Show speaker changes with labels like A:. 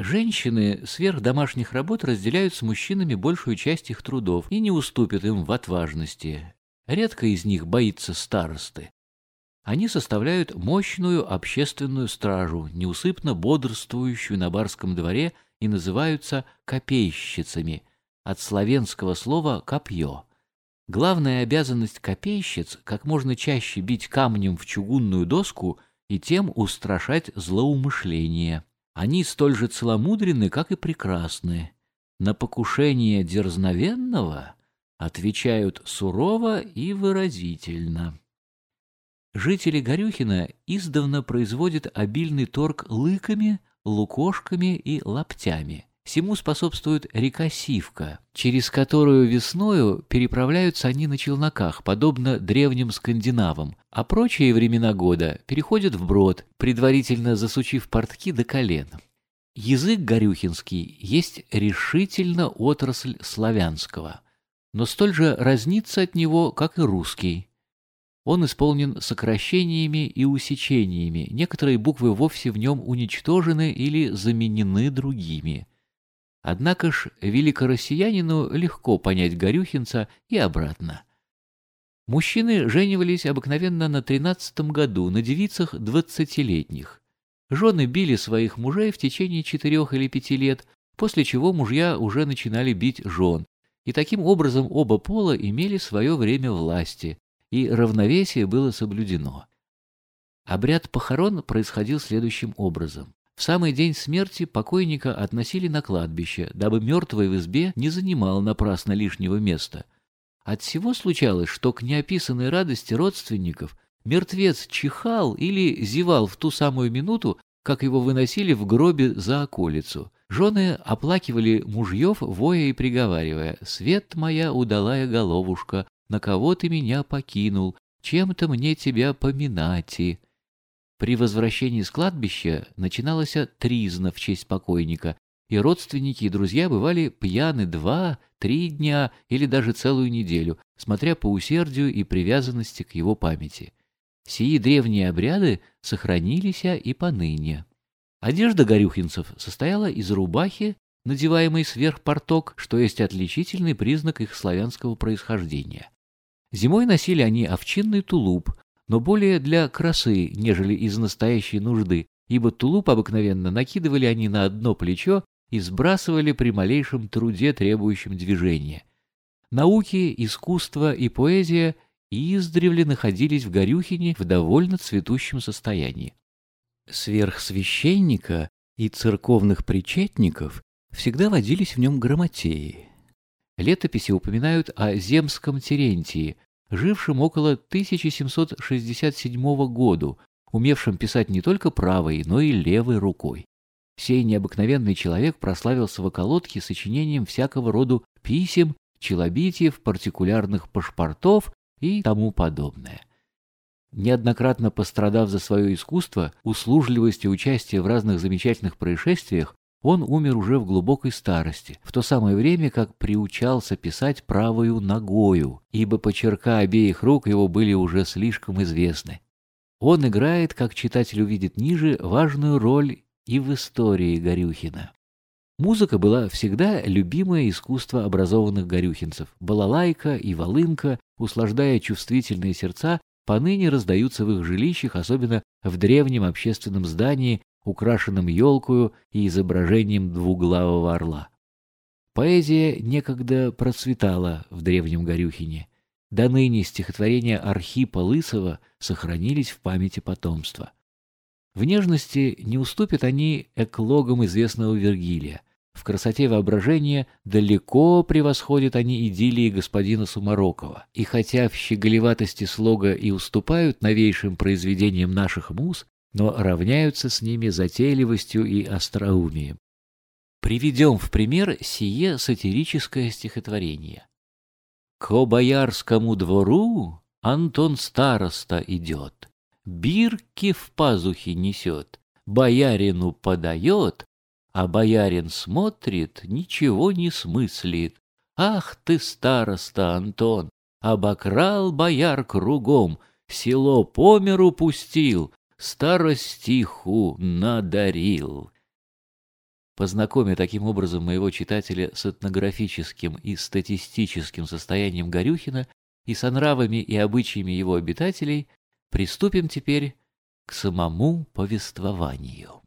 A: Женщины сверх домашних работ разделяют с мужчинами большую часть их трудов и не уступят им в отважности. Редко из них боится старосты. Они составляют мощную общественную стражу, неусыпно бодрствующую на барском дворе и называются копейщицами, от славянского слова «копье». Главная обязанность копейщиц – как можно чаще бить камнем в чугунную доску и тем устрашать злоумышление. Они столь же целомудренны, как и прекрасны. На покушение дерзновенного отвечают сурово и выразительно. Жители Горюхина издавна производят обильный торг лыками, лукошками и лаптями. Всему способствует река Сивка, через которую весною переправляются они на челноках, подобно древним скандинавам, а прочие времена года переходят в брод, предварительно засучив портки до колен. Язык горюхинский есть решительно отрасль славянского, но столь же разнится от него, как и русский. Он исполнен сокращениями и усечениями, некоторые буквы вовсе в нем уничтожены или заменены другими – Однако ж великороссиянину легко понять Горюхинца и обратно. Мужчины женивались обыкновенно на тринадцатом году на девицах двадцатилетних. Жены били своих мужей в течение четырех или пяти лет, после чего мужья уже начинали бить жен, и таким образом оба пола имели свое время власти, и равновесие было соблюдено. Обряд похорон происходил следующим образом. В самый день смерти покойника относили на кладбище, дабы мертвый в избе не занимал напрасно лишнего места. От всего случалось, что к неописанной радости родственников мертвец чихал или зевал в ту самую минуту, как его выносили в гробе за околицу. Жены оплакивали мужьев, воя и приговаривая, «Свет моя удалая головушка, на кого ты меня покинул, чем-то мне тебя поминати». При возвращении с кладбища начиналась тризна в честь покойника, и родственники и друзья бывали пьяны два, три дня или даже целую неделю, смотря по усердию и привязанности к его памяти. Сии древние обряды сохранились и поныне. Одежда горюхинцев состояла из рубахи, надеваемой сверх порток, что есть отличительный признак их славянского происхождения. Зимой носили они овчинный тулуп, но более для красы, нежели из настоящей нужды, ибо тулуп обыкновенно накидывали они на одно плечо и сбрасывали при малейшем труде, требующем движения. Науки, искусство и поэзия издревле находились в Горюхине в довольно цветущем состоянии. Сверхсвященника и церковных причетников всегда водились в нем грамотеи. Летописи упоминают о земском Терентии, жившим около 1767 года, умевшим писать не только правой, но и левой рукой. Сей необыкновенный человек прославился в околотке сочинением всякого рода писем, челобитьев, партикулярных пашпортов и тому подобное. Неоднократно пострадав за свое искусство, услужливость и участие в разных замечательных происшествиях, он умер уже в глубокой старости, в то самое время, как приучался писать правою ногою, ибо почерка обеих рук его были уже слишком известны. Он играет, как читатель увидит ниже, важную роль и в истории Горюхина. Музыка была всегда любимое искусство образованных горюхинцев. Балалайка и волынка, услаждая чувствительные сердца, поныне раздаются в их жилищах, особенно в древнем общественном здании, украшенным елкою и изображением двуглавого орла. Поэзия некогда процветала в древнем Горюхине. До ныне стихотворения Архипа Лысого сохранились в памяти потомства. В нежности не уступят они эклогам известного Вергилия. В красоте воображения далеко превосходят они идиллии господина Сумарокова. И хотя в щеголеватости слога и уступают новейшим произведениям наших муз, но равняются с ними затейливостью и остроумием. Приведем в пример сие сатирическое стихотворение. «Ко боярскому двору Антон староста идет, бирки в пазухе несет, боярину подает, а боярин смотрит, ничего не смыслит. Ах ты, староста Антон, обокрал бояр кругом, село по миру пустил, старостиху надарил. Познакомя таким образом моего читателя с этнографическим и статистическим состоянием Горюхина и с нравами и обычаями его обитателей, приступим теперь к самому повествованию.